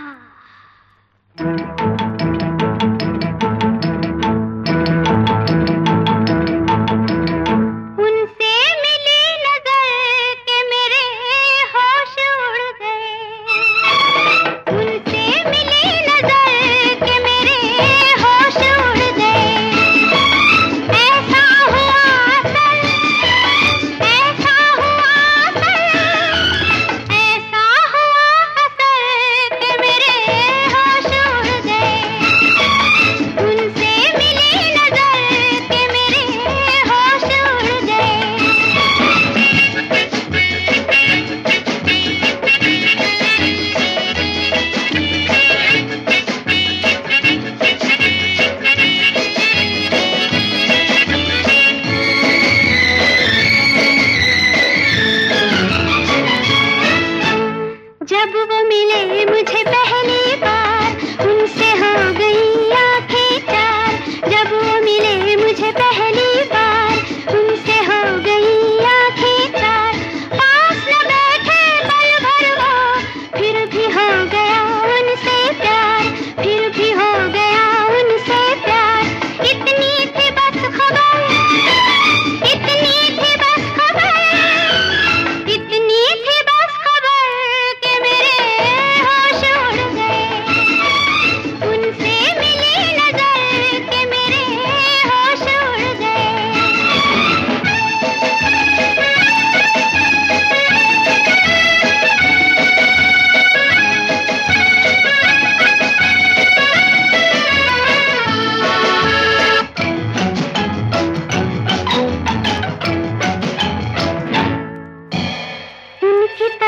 啊。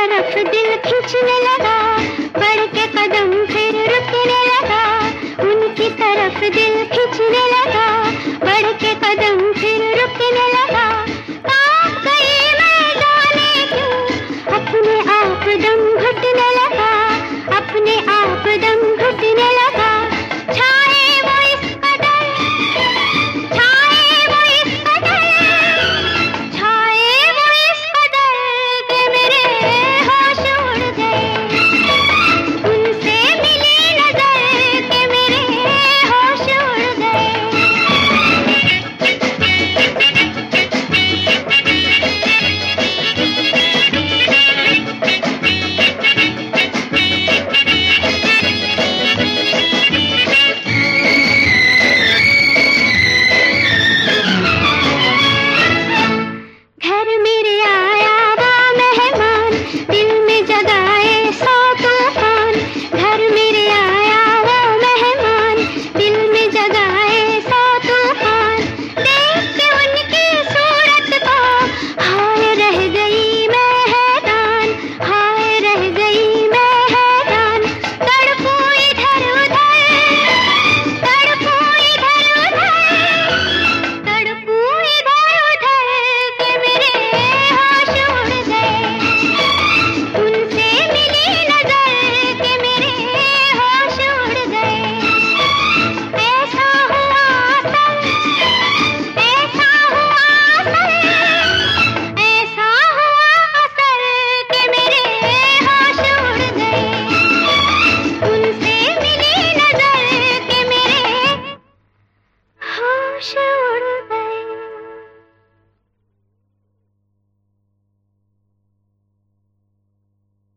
तरफ़ दिल खींचने लगा, बढ़ के कदम फिर रुकने लगा। उनकी तरफ़ दिल खींचने लगा, बढ़ के कदम फिर रुकने लगा।